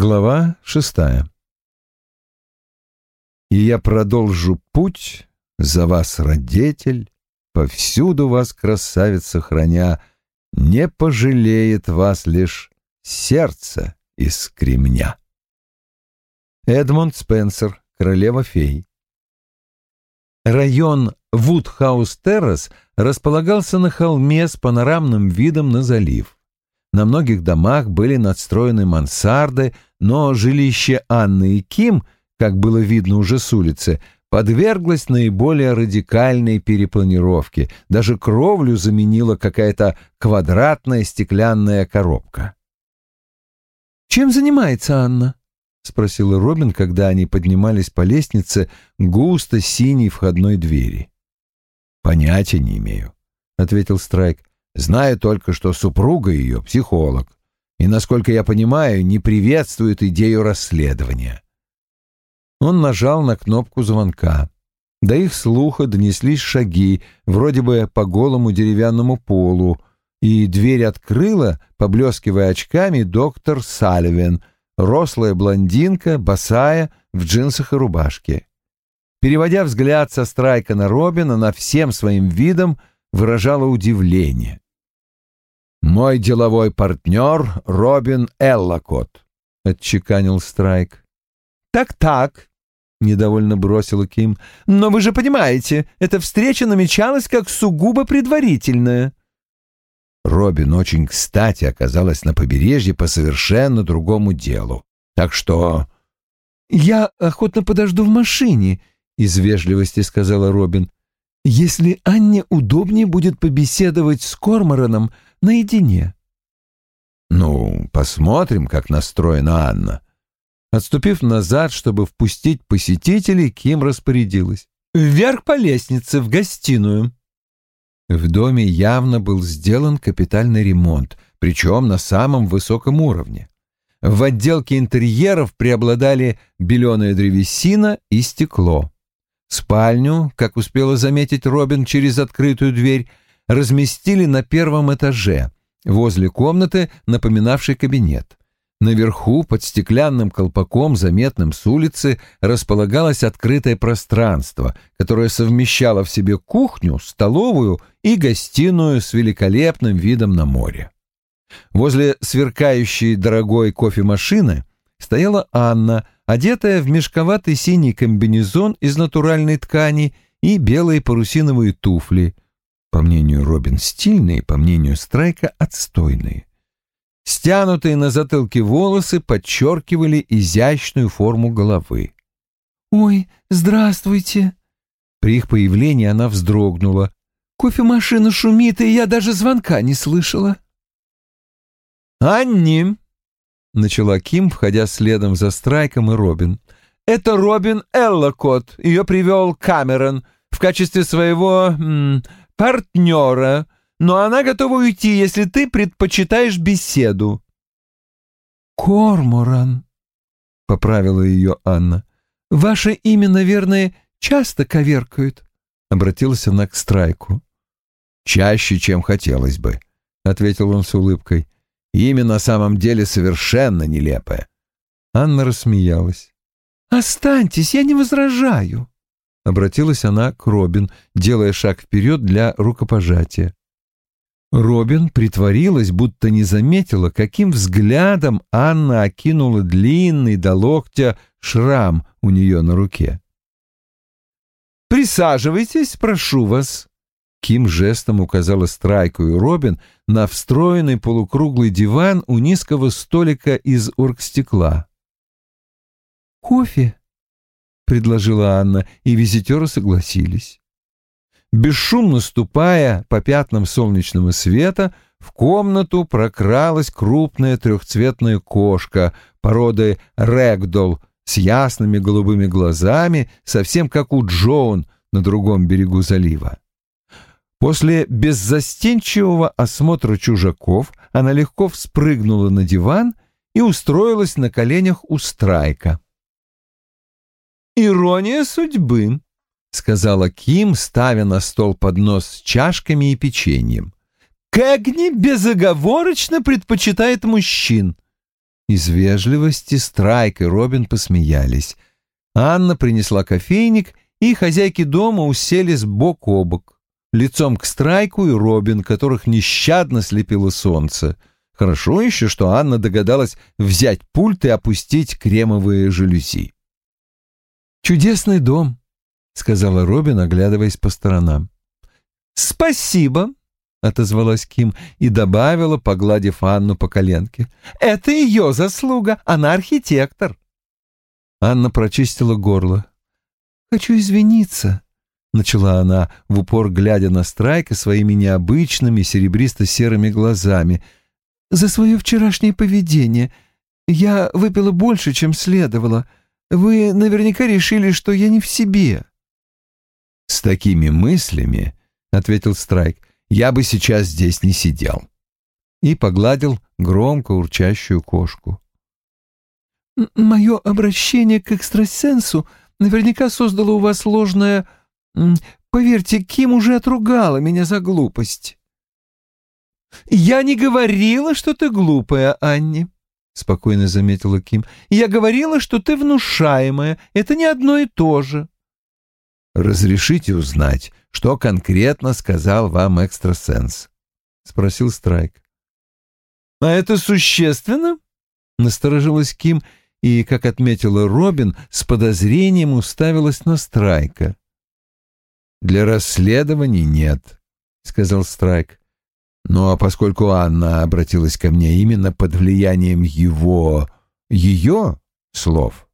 Глава шестая. «И я продолжу путь за вас, родитель, повсюду вас, красавица, храня, не пожалеет вас лишь сердце из кремня». Эдмонд Спенсер, королева фей. Район Вудхаус-Террас располагался на холме с панорамным видом на залив. На многих домах были надстроены мансарды, но жилище Анны и Ким, как было видно уже с улицы, подверглось наиболее радикальной перепланировке. Даже кровлю заменила какая-то квадратная стеклянная коробка. «Чем занимается Анна?» — спросила Робин, когда они поднимались по лестнице густо синей входной двери. «Понятия не имею», — ответил Страйк. Знаю только, что супруга ее — психолог, и, насколько я понимаю, не приветствует идею расследования. Он нажал на кнопку звонка. До их слуха донеслись шаги, вроде бы по голому деревянному полу, и дверь открыла, поблескивая очками, доктор Сальвин, рослая блондинка, босая, в джинсах и рубашке. Переводя взгляд со Страйка на Робина, она всем своим видом выражала удивление. «Мой деловой партнер Робин Эллокот», — отчеканил Страйк. «Так-так», — недовольно бросила Ким. «Но вы же понимаете, эта встреча намечалась как сугубо предварительная». Робин очень кстати оказалась на побережье по совершенно другому делу. Так что... «Я охотно подожду в машине», — из вежливости сказала Робин. «Если Анне удобнее будет побеседовать с Кормораном, — наедине. Ну, посмотрим, как настроена Анна. Отступив назад, чтобы впустить посетителей, Ким распорядилась. «Вверх по лестнице, в гостиную». В доме явно был сделан капитальный ремонт, причем на самом высоком уровне. В отделке интерьеров преобладали беленая древесина и стекло. Спальню, как успела заметить Робин через открытую дверь, разместили на первом этаже, возле комнаты, напоминавшей кабинет. Наверху, под стеклянным колпаком, заметным с улицы, располагалось открытое пространство, которое совмещало в себе кухню, столовую и гостиную с великолепным видом на море. Возле сверкающей дорогой кофемашины стояла Анна, одетая в мешковатый синий комбинезон из натуральной ткани и белые парусиновые туфли – по мнению Робин, стильные, по мнению Страйка, отстойные. Стянутые на затылке волосы подчеркивали изящную форму головы. «Ой, здравствуйте!» При их появлении она вздрогнула. «Кофемашина шумит, и я даже звонка не слышала». «Анни!» — начала Ким, входя следом за Страйком и Робин. «Это Робин Эллокот. Ее привел Камерон в качестве своего партнера, но она готова уйти, если ты предпочитаешь беседу». «Корморан», — поправила ее Анна. «Ваше имя, наверное, часто коверкают», — обратилась она к Страйку. «Чаще, чем хотелось бы», — ответил он с улыбкой. «Имя на самом деле совершенно нелепое». Анна рассмеялась. «Останьтесь, я не возражаю». Обратилась она к Робин, делая шаг вперед для рукопожатия. Робин притворилась, будто не заметила, каким взглядом Анна окинула длинный до локтя шрам у нее на руке. «Присаживайтесь, прошу вас», Ким жестом указала Страйку и Робин на встроенный полукруглый диван у низкого столика из оргстекла. «Кофе?» Предложила Анна, и визитеры согласились. Бесшумно ступая по пятнам солнечного света, в комнату прокралась крупная трехцветная кошка породы рэгдол с ясными голубыми глазами, совсем как у Джоун на другом берегу залива. После беззастенчивого осмотра чужаков она легко вспрыгнула на диван и устроилась на коленях у Страйка. «Ирония судьбы», — сказала Ким, ставя на стол поднос с чашками и печеньем. «Кэгни безоговорочно предпочитает мужчин. Из вежливости Страйк и Робин посмеялись. Анна принесла кофейник, и хозяйки дома уселись бок о бок, лицом к Страйку и Робин, которых нещадно слепило солнце. Хорошо еще, что Анна догадалась взять пульт и опустить кремовые жалюзи. «Чудесный дом», — сказала Робин, оглядываясь по сторонам. «Спасибо», — отозвалась Ким и добавила, погладив Анну по коленке. «Это ее заслуга, она архитектор». Анна прочистила горло. «Хочу извиниться», — начала она, в упор глядя на Страйка своими необычными серебристо-серыми глазами — за свое вчерашнее поведение. Я выпила больше, чем следовало. Вы наверняка решили, что я не в себе». «С такими мыслями, — ответил Страйк, — я бы сейчас здесь не сидел». И погладил громко урчащую кошку. «Мое обращение к экстрасенсу наверняка создало у вас ложное... Поверьте, Ким уже отругала меня за глупость». «Я не говорила, что ты глупая, Анни», — спокойно заметила Ким. «Я говорила, что ты внушаемая. Это не одно и то же». «Разрешите узнать, что конкретно сказал вам экстрасенс?» — спросил Страйк. «А это существенно?» — насторожилась Ким и, как отметила Робин, с подозрением уставилась на Страйка. «Для расследований нет», — сказал Страйк. Ну а поскольку Анна обратилась ко мне именно под влиянием его... ее слов...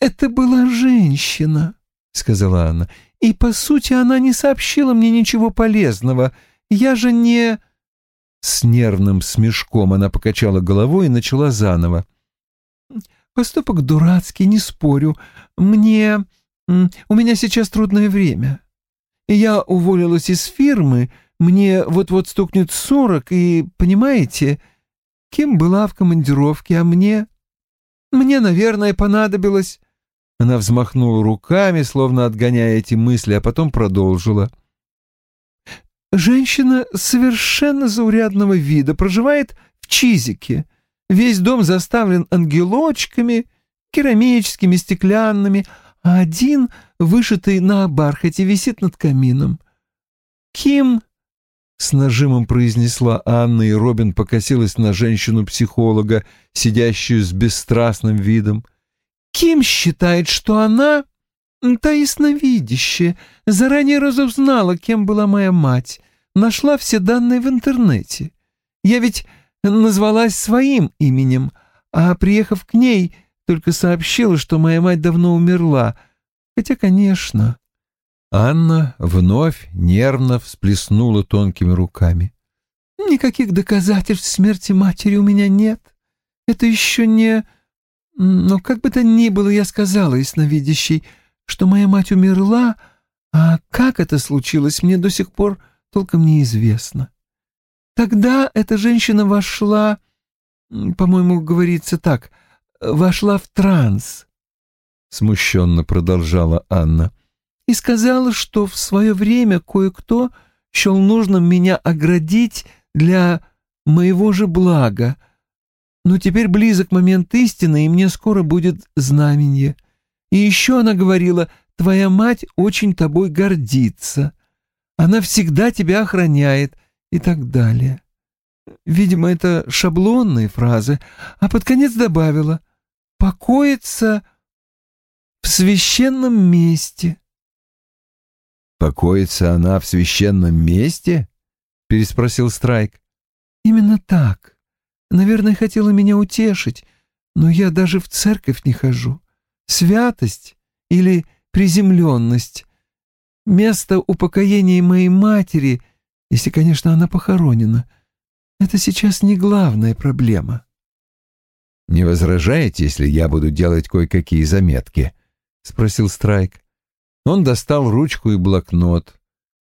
«Это была женщина», — сказала Анна, — «и, по сути, она не сообщила мне ничего полезного. Я же не...» С нервным смешком она покачала головой и начала заново. «Поступок дурацкий, не спорю. Мне... У меня сейчас трудное время. Я уволилась из фирмы, мне вот-вот стукнет сорок, и, понимаете, кем была в командировке, а мне... Мне, наверное, понадобилось...» Она взмахнула руками, словно отгоняя эти мысли, а потом продолжила. «Женщина совершенно заурядного вида, проживает в Чизике. Весь дом заставлен ангелочками, керамическими, стеклянными, а один, вышитый на бархате, висит над камином. Ким с нажимом произнесла Анна, и Робин покосилась на женщину-психолога, сидящую с бесстрастным видом. «Ким считает, что она, та ясновидящая, заранее разузнала, кем была моя мать, нашла все данные в интернете. Я ведь назвалась своим именем, а, приехав к ней, только сообщила, что моя мать давно умерла. Хотя, конечно, Анна вновь нервно всплеснула тонкими руками. «Никаких доказательств смерти матери у меня нет. Это еще не... Но как бы то ни было, я сказала ясновидящей, что моя мать умерла, а как это случилось, мне до сих пор толком неизвестно. Тогда эта женщина вошла, по-моему, говорится так, вошла в транс», — смущенно продолжала Анна и сказала, что в свое время кое-кто счел нужным меня оградить для моего же блага. Но теперь близок момент истины, и мне скоро будет знаменье. И еще она говорила, твоя мать очень тобой гордится. Она всегда тебя охраняет и так далее. Видимо, это шаблонные фразы, а под конец добавила «покоится в священном месте». «Покоится она в священном месте?» — переспросил Страйк. «Именно так. Наверное, хотела меня утешить, но я даже в церковь не хожу. Святость или приземленность — место упокоения моей матери, если, конечно, она похоронена. Это сейчас не главная проблема». «Не возражаете, если я буду делать кое-какие заметки?» — спросил Страйк. Он достал ручку и блокнот.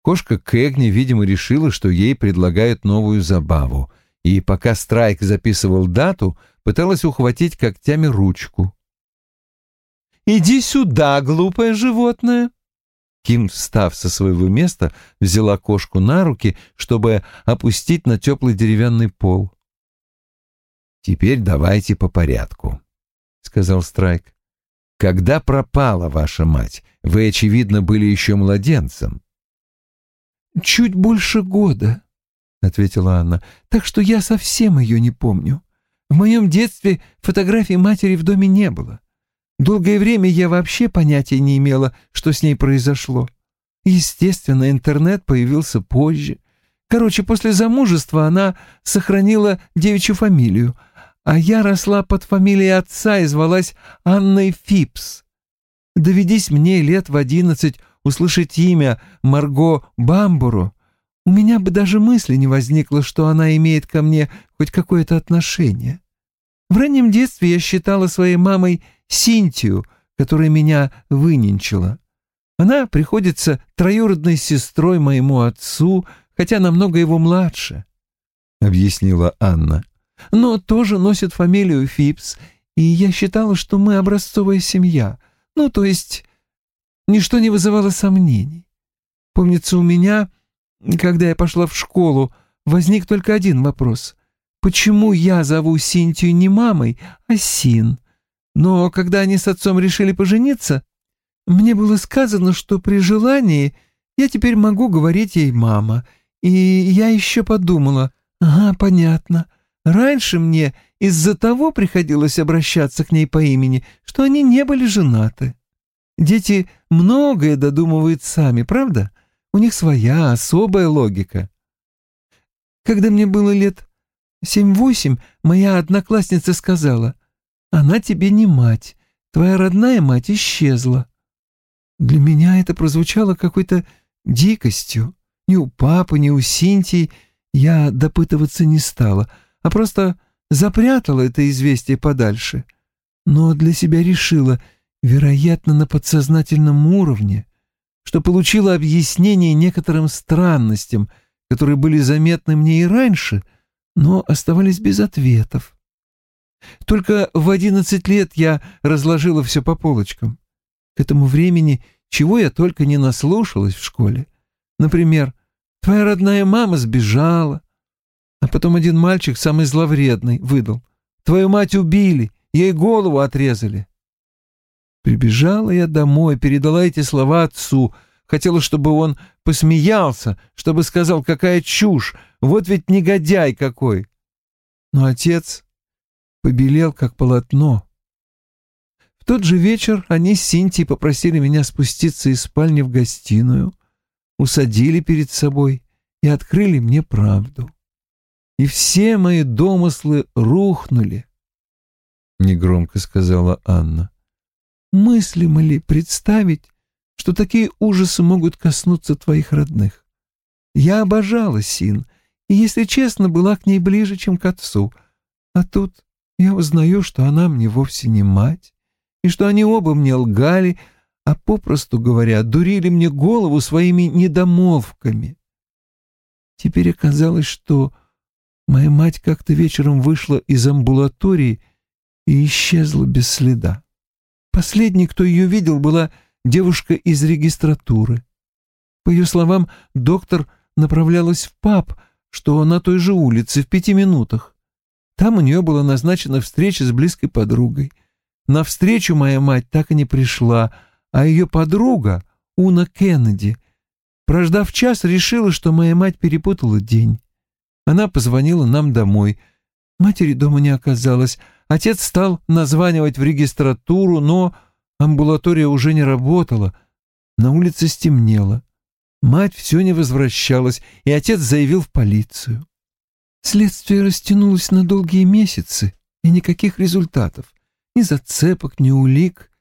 Кошка Кэгни, видимо, решила, что ей предлагают новую забаву, и пока Страйк записывал дату, пыталась ухватить когтями ручку. «Иди сюда, глупое животное!» Ким, встав со своего места, взяла кошку на руки, чтобы опустить на теплый деревянный пол. Теперь давайте по порядку, сказал Страйк. Когда пропала ваша мать? Вы, очевидно, были еще младенцем. Чуть больше года, ответила Анна, так что я совсем ее не помню. В моем детстве фотографии матери в доме не было. Долгое время я вообще понятия не имела, что с ней произошло. Естественно, интернет появился позже. Короче, после замужества она сохранила девичью фамилию, а я росла под фамилией отца и звалась Анной Фипс. Доведись мне лет в одиннадцать услышать имя Марго Бамбуру, у меня бы даже мысли не возникло, что она имеет ко мне хоть какое-то отношение. В раннем детстве я считала своей мамой Синтию, которая меня выненчила. Она приходится троюродной сестрой моему отцу, хотя намного его младше, — объяснила Анна. Но тоже носит фамилию Фипс, и я считала, что мы образцовая семья. Ну, то есть, ничто не вызывало сомнений. Помнится, у меня, когда я пошла в школу, возник только один вопрос. Почему я зову Синтию не мамой, а Син? Но когда они с отцом решили пожениться, мне было сказано, что при желании я теперь могу говорить ей «мама». И я еще подумала, ага, понятно. Раньше мне из-за того приходилось обращаться к ней по имени, что они не были женаты. Дети многое додумывают сами, правда? У них своя особая логика. Когда мне было лет семь-восемь, моя одноклассница сказала — она тебе не мать. Твоя родная мать исчезла. Для меня это прозвучало какой-то дикостью. Ни у папы, ни у Синтии я допытываться не стала, а просто запрятала это известие подальше. Но для себя решила, вероятно, на подсознательном уровне, что получила объяснение некоторым странностям, которые были заметны мне и раньше, но оставались без ответов. Только в одиннадцать лет я разложила все по полочкам. К этому времени чего я только не наслушалась в школе. Например, твоя родная мама сбежала, а потом один мальчик, самый зловредный, выдал. Твою мать убили, ей голову отрезали. Прибежала я домой, передала эти слова отцу, хотела, чтобы он посмеялся, чтобы сказал, какая чушь, вот ведь негодяй какой. Но отец побелел, как полотно. В тот же вечер они с Синтией попросили меня спуститься из спальни в гостиную, усадили перед собой и открыли мне правду. И все мои домыслы рухнули, — негромко сказала Анна. Мыслимо ли представить, что такие ужасы могут коснуться твоих родных? Я обожала Син, и, если честно, была к ней ближе, чем к отцу. А тут я узнаю, что она мне вовсе не мать, и что они оба мне лгали, а попросту говоря, дурили мне голову своими недомолвками. Теперь оказалось, что моя мать как-то вечером вышла из амбулатории и исчезла без следа. Последней, кто ее видел, была девушка из регистратуры. По ее словам, доктор направлялась в паб, что на той же улице, в пяти минутах. Там у нее была назначена встреча с близкой подругой. На встречу моя мать так и не пришла, а ее подруга, Уна Кеннеди, прождав час, решила, что моя мать перепутала день. Она позвонила нам домой. Матери дома не оказалось. Отец стал названивать в регистратуру, но амбулатория уже не работала. На улице стемнело. Мать все не возвращалась, и отец заявил в полицию. Следствие растянулось на долгие месяцы, и никаких результатов. Ни зацепок, ни улик.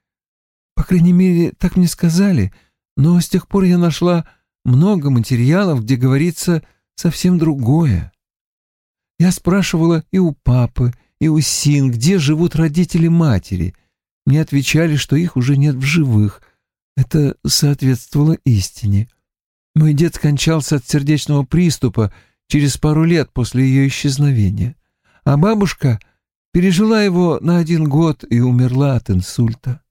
По крайней мере, так мне сказали, но с тех пор я нашла много материалов, где говорится совсем другое. Я спрашивала и у папы, и у Син, где живут родители матери. Мне отвечали, что их уже нет в живых. Это соответствовало истине. Мой дед скончался от сердечного приступа, через пару лет после ее исчезновения, а бабушка пережила его на один год и умерла от инсульта.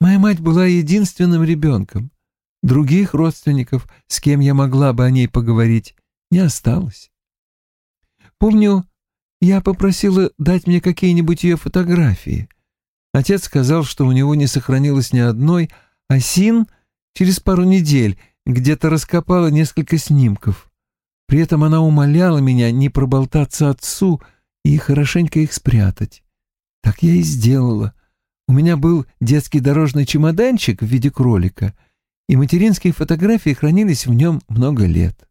Моя мать была единственным ребенком. Других родственников, с кем я могла бы о ней поговорить, не осталось. Помню, Я попросила дать мне какие-нибудь ее фотографии. Отец сказал, что у него не сохранилось ни одной, а Син через пару недель где-то раскопала несколько снимков. При этом она умоляла меня не проболтаться отцу и хорошенько их спрятать. Так я и сделала. У меня был детский дорожный чемоданчик в виде кролика, и материнские фотографии хранились в нем много лет.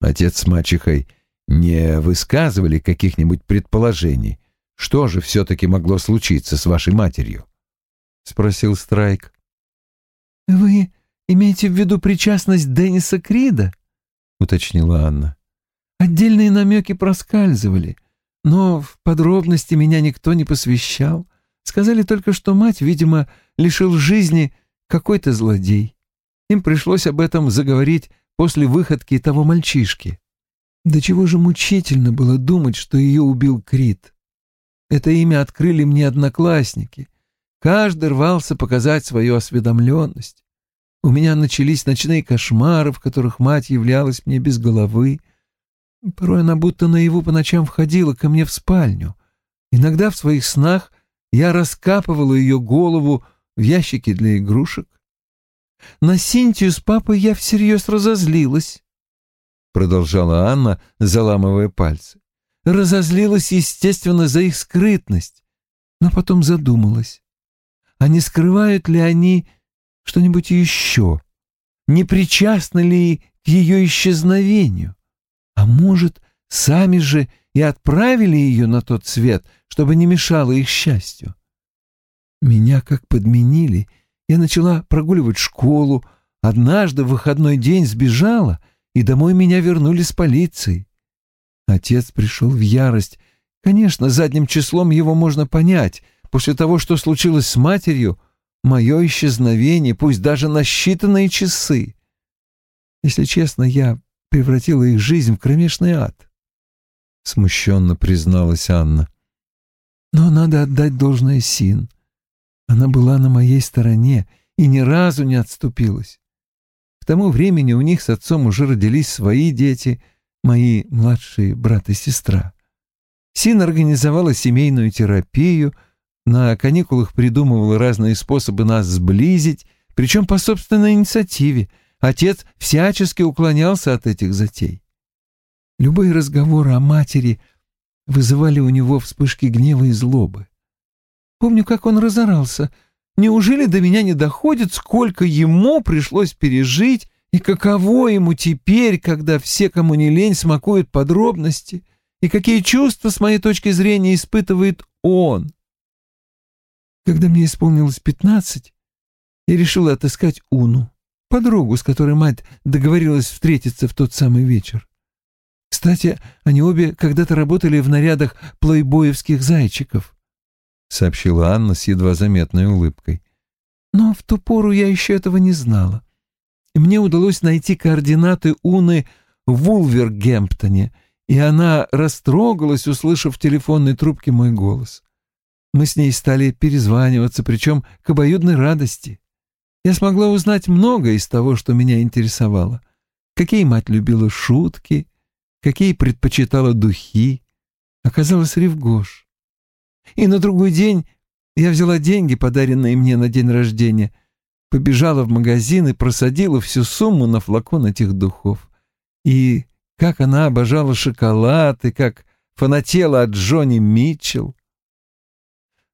Отец с мачехой не высказывали каких-нибудь предположений, что же все-таки могло случиться с вашей матерью? — спросил Страйк. — Вы имеете в виду причастность Денниса Крида? — уточнила Анна. — Отдельные намеки проскальзывали, но в подробности меня никто не посвящал. Сказали только, что мать, видимо, лишил жизни какой-то злодей. Им пришлось об этом заговорить после выходки того мальчишки. До чего же мучительно было думать, что ее убил Крит. Это имя открыли мне одноклассники. Каждый рвался показать свою осведомленность. У меня начались ночные кошмары, в которых мать являлась мне без головы. Порой она будто наяву по ночам входила ко мне в спальню. Иногда в своих снах я раскапывала ее голову в ящике для игрушек. На Синтию с папой я всерьез разозлилась, — продолжала Анна, заламывая пальцы. Разозлилась, естественно, за их скрытность, но потом задумалась. А не скрывают ли они что-нибудь еще? Не причастны ли к ее исчезновению? А может, сами же и отправили ее на тот свет, чтобы не мешало их счастью? Меня как подменили. Я начала прогуливать школу, однажды в выходной день сбежала, и домой меня вернули с полицией. Отец пришел в ярость. Конечно, задним числом его можно понять. После того, что случилось с матерью, мое исчезновение, пусть даже на считанные часы. Если честно, я превратила их жизнь в кромешный ад. Смущенно призналась Анна. Но надо отдать должное Син. Она была на моей стороне и ни разу не отступилась. К тому времени у них с отцом уже родились свои дети — мои младшие брат и сестра. Син организовала семейную терапию, на каникулах придумывала разные способы нас сблизить, причем по собственной инициативе. Отец всячески уклонялся от этих затей. Любые разговоры о матери вызывали у него вспышки гнева и злобы. Помню, как он разорался. Неужели до меня не доходит, сколько ему пришлось пережить, и каково ему теперь, когда все, кому не лень, смакуют подробности, и какие чувства, с моей точки зрения, испытывает он? Когда мне исполнилось пятнадцать, я решила отыскать Уну, подругу, с которой мать договорилась встретиться в тот самый вечер. Кстати, они обе когда-то работали в нарядах плейбоевских зайчиков, — сообщила Анна с едва заметной улыбкой. Но в ту пору я еще этого не знала мне удалось найти координаты Уны в Вулвергемптоне, и она растрогалась, услышав в телефонной трубке мой голос. Мы с ней стали перезваниваться, причем к обоюдной радости. Я смогла узнать многое из того, что меня интересовало. Какие мать любила шутки, какие предпочитала духи. Оказалось, Ревгош. И на другой день я взяла деньги, подаренные мне на день рождения — побежала в магазин и просадила всю сумму на флакон этих духов. И как она обожала шоколад, и как фанатела от Джонни Митчелл.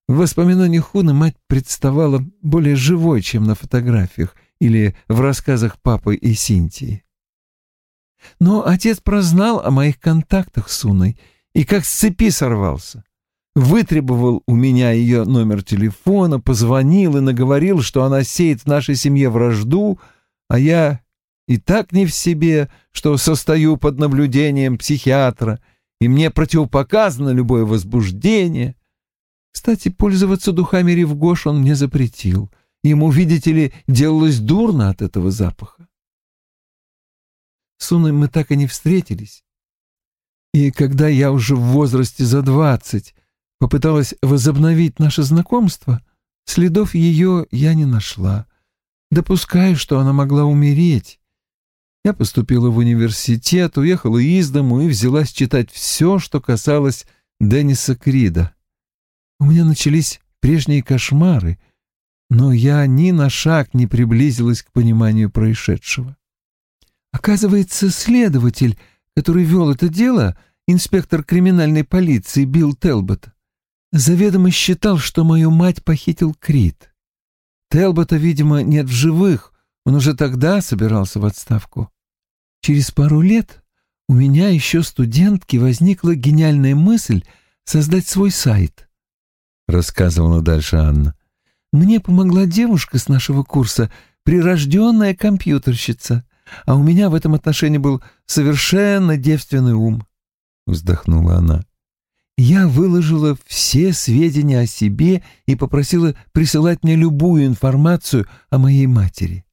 В воспоминаниях Хуны мать представала более живой, чем на фотографиях или в рассказах папы и Синтии. Но отец прознал о моих контактах с Уной и как с цепи сорвался вытребовал у меня ее номер телефона, позвонил и наговорил, что она сеет в нашей семье вражду, а я и так не в себе, что состою под наблюдением психиатра, и мне противопоказано любое возбуждение. Кстати, пользоваться духами Ревгош он мне запретил. Ему, видите ли, делалось дурно от этого запаха. С мы так и не встретились. И когда я уже в возрасте за двадцать попыталась возобновить наше знакомство, следов ее я не нашла. Допускаю, что она могла умереть. Я поступила в университет, уехала из дому и взялась читать все, что касалось Денниса Крида. У меня начались прежние кошмары, но я ни на шаг не приблизилась к пониманию происшедшего. Оказывается, следователь, который вел это дело, инспектор криминальной полиции Билл Телбот, заведомо считал, что мою мать похитил Крид. Телбота, видимо, нет в живых, он уже тогда собирался в отставку. Через пару лет у меня еще студентки возникла гениальная мысль создать свой сайт, — рассказывала дальше Анна. Мне помогла девушка с нашего курса, прирожденная компьютерщица, а у меня в этом отношении был совершенно девственный ум, — вздохнула она. Я выложила все сведения о себе и попросила присылать мне любую информацию о моей матери.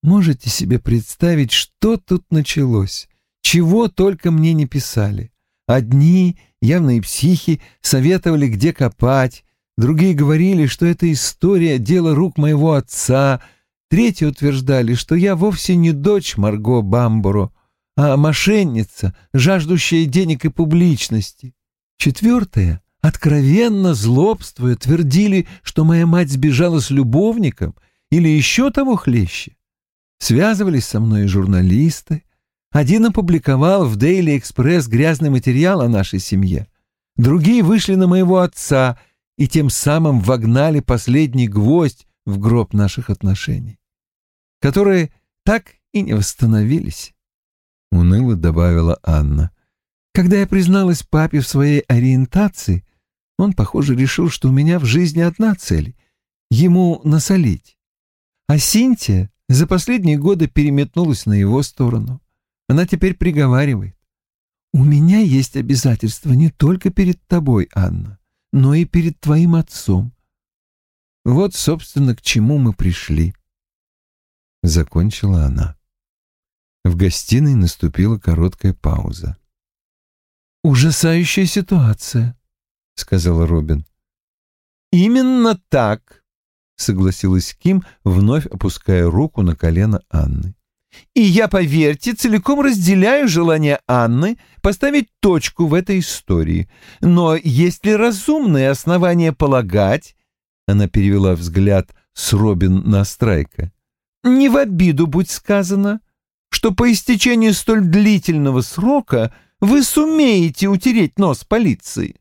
Можете себе представить, что тут началось? Чего только мне не писали. Одни, явные психи, советовали, где копать, другие говорили, что эта история — дело рук моего отца, третьи утверждали, что я вовсе не дочь Марго Бамборо, а мошенница, жаждущая денег и публичности. Четвертое, откровенно злобствуя, твердили, что моя мать сбежала с любовником или еще того хлеще. Связывались со мной журналисты. Один опубликовал в Daily Express грязный материал о нашей семье. Другие вышли на моего отца и тем самым вогнали последний гвоздь в гроб наших отношений, которые так и не восстановились. Уныло добавила Анна. Когда я призналась папе в своей ориентации, он, похоже, решил, что у меня в жизни одна цель — ему насолить. А Синтия за последние годы переметнулась на его сторону. Она теперь приговаривает. «У меня есть обязательства не только перед тобой, Анна, но и перед твоим отцом. Вот, собственно, к чему мы пришли». Закончила она. В гостиной наступила короткая пауза. «Ужасающая ситуация», — сказала Робин. «Именно так», согласилась Ким, вновь опуская руку на колено Анны. И я, поверьте, целиком разделяю желание Анны поставить точку в этой истории. Но есть ли разумное основание полагать, она перевела взгляд с Робин на Страйка, не в обиду будь сказано, что по истечении столь длительного срока вы сумеете утереть нос полиции?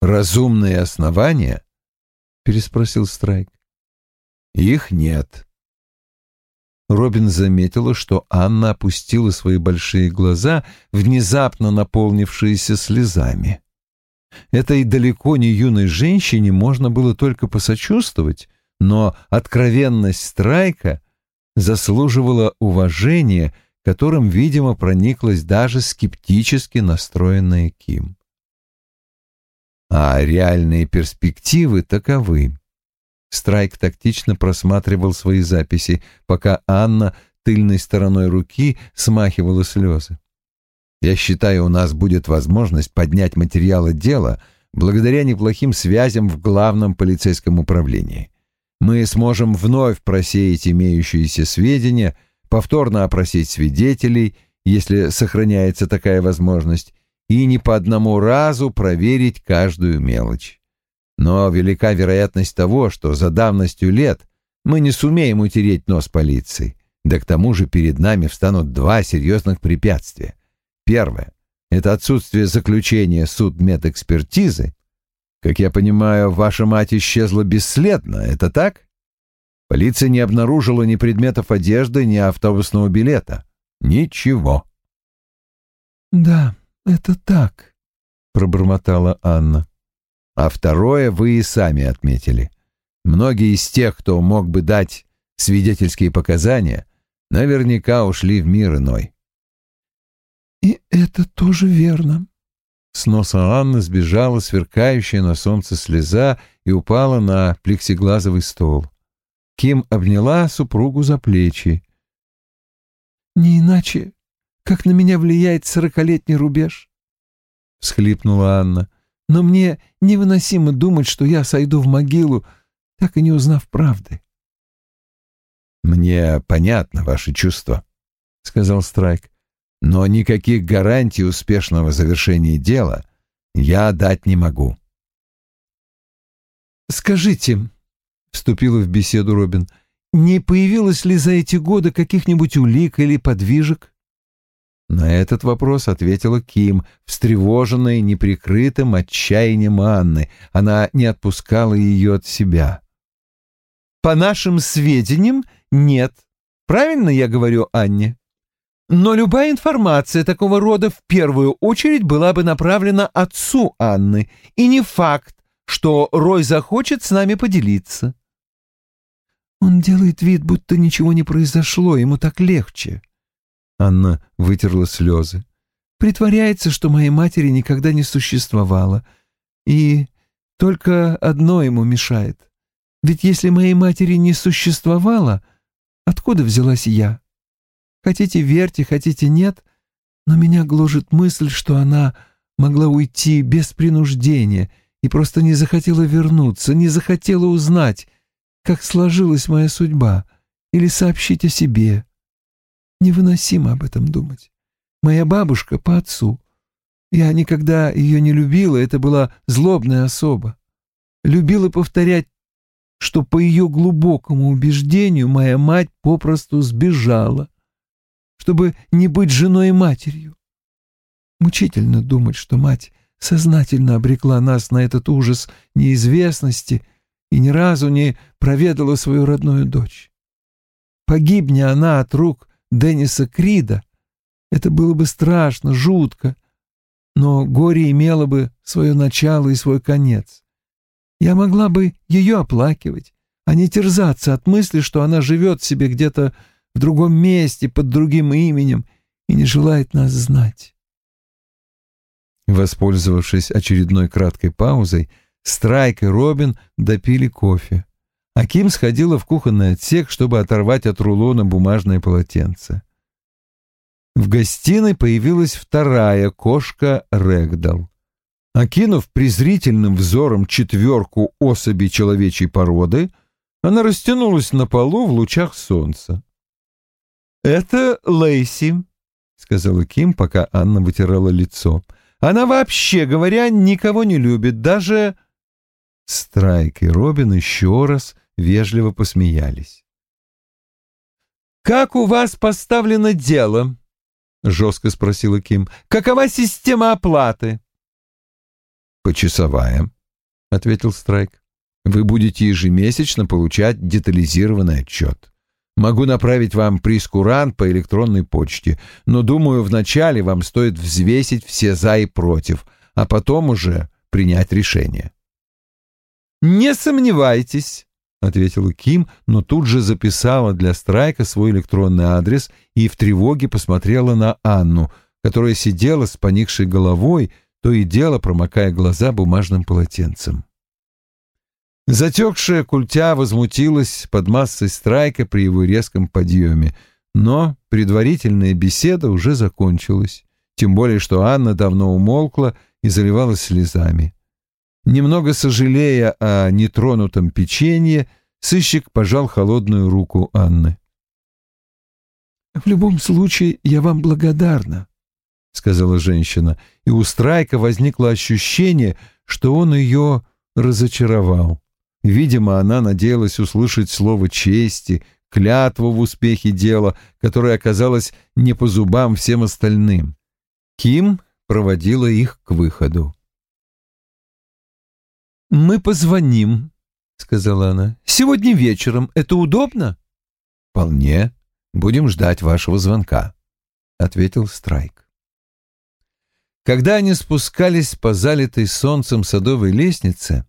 Разумные основания — переспросил Страйк. «Их нет». Робин заметила, что Анна опустила свои большие глаза, внезапно наполнившиеся слезами. Этой далеко не юной женщине можно было только посочувствовать, но откровенность Страйка заслуживала уважения, которым, видимо, прониклась даже скептически настроенная Ким. А реальные перспективы таковы. Страйк тактично просматривал свои записи, пока Анна тыльной стороной руки смахивала слезы. «Я считаю, у нас будет возможность поднять материалы дела благодаря неплохим связям в главном полицейском управлении. Мы сможем вновь просеять имеющиеся сведения, повторно опросить свидетелей, если сохраняется такая возможность, и не по одному разу проверить каждую мелочь. Но велика вероятность того, что за давностью лет мы не сумеем утереть нос полиции. Да к тому же перед нами встанут два серьезных препятствия. Первое — это отсутствие заключения судмедэкспертизы. Как я понимаю, ваша мать исчезла бесследно, это так? Полиция не обнаружила ни предметов одежды, ни автобусного билета. Ничего. «Да», это так», — пробормотала Анна. «А второе вы и сами отметили. Многие из тех, кто мог бы дать свидетельские показания, наверняка ушли в мир иной». «И это тоже верно». С носа Анны сбежала сверкающая на солнце слеза и упала на плексиглазовый стол. Ким обняла супругу за плечи. «Не иначе как на меня влияет сорокалетний рубеж. — всхлипнула Анна. «Но мне невыносимо думать, что я сойду в могилу, так и не узнав правды». «Мне понятно ваши чувства», — сказал Страйк. «Но никаких гарантий успешного завершения дела я дать не могу». «Скажите», — вступила в беседу Робин, — «не появилось ли за эти годы каких-нибудь улик или подвижек?» На этот вопрос ответила Ким, встревоженная неприкрытым отчаянием Анны. Она не отпускала ее от себя. «По нашим сведениям, нет. Правильно я говорю Анне?» Но любая информация такого рода в первую очередь была бы направлена отцу Анны, и не факт, что Рой захочет с нами поделиться. Он делает вид, будто ничего не произошло, ему так легче. Анна вытерла слезы. Притворяется, что моей матери никогда не существовало. И только одно ему мешает. Ведь если моей матери не существовало, откуда взялась я? Хотите верьте, хотите нет, но меня гложет мысль, что она могла уйти без принуждения и просто не захотела вернуться, не захотела узнать, как сложилась моя судьба, или сообщить о себе. Невыносимо об этом думать. Моя бабушка по отцу. Я никогда ее не любила, это была злобная особа. Любила повторять, что по ее глубокому убеждению моя мать попросту сбежала, чтобы не быть женой и матерью. Мучительно думать, что мать сознательно обрекла нас на этот ужас неизвестности и ни разу не проведала свою родную дочь. Погибни она от рук Денниса Крида, это было бы страшно, жутко, но горе имело бы свое начало и свой конец. Я могла бы ее оплакивать, а не терзаться от мысли, что она живет себе где-то в другом месте под другим именем и не желает нас знать. Воспользовавшись очередной краткой паузой, Страйк и Робин допили кофе. А Ким сходила в кухонный отсек, чтобы оторвать от рулона бумажное полотенце. В гостиной появилась вторая кошка Рэгдал. Окинув презрительным взором четверку особей человечьей породы, она растянулась на полу в лучах солнца. «Это Лейси», — сказала Ким, пока Анна вытирала лицо. «Она вообще, говоря, никого не любит, даже...» Страйк и Робин еще раз вежливо посмеялись. «Как у вас поставлено дело?» — жестко спросила Ким. «Какова система оплаты?» «Почасовая», — ответил Страйк. «Вы будете ежемесячно получать детализированный отчет. Могу направить вам прескурант по электронной почте, но, думаю, вначале вам стоит взвесить все «за» и «против», а потом уже принять решение». «Не сомневайтесь», — ответила Ким, но тут же записала для Страйка свой электронный адрес и в тревоге посмотрела на Анну, которая сидела с поникшей головой, то и дело промокая глаза бумажным полотенцем. Затекшая культя возмутилась под массой Страйка при его резком подъеме, но предварительная беседа уже закончилась, тем более что Анна давно умолкла и заливалась слезами. Немного сожалея о нетронутом печенье, сыщик пожал холодную руку Анны. «В любом случае, я вам благодарна», — сказала женщина, и у Страйка возникло ощущение, что он ее разочаровал. Видимо, она надеялась услышать слово чести, клятву в успехе дела, которое оказалось не по зубам всем остальным. Ким проводила их к выходу. «Мы позвоним», — сказала она. «Сегодня вечером. Это удобно?» «Вполне. Будем ждать вашего звонка», — ответил Страйк. Когда они спускались по залитой солнцем садовой лестнице,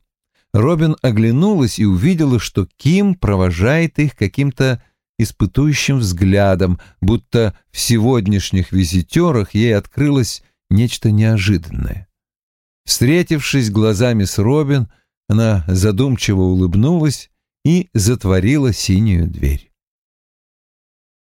Робин оглянулась и увидела, что Ким провожает их каким-то испытующим взглядом, будто в сегодняшних визитерах ей открылось нечто неожиданное. Встретившись глазами с Робин, она задумчиво улыбнулась и затворила синюю дверь.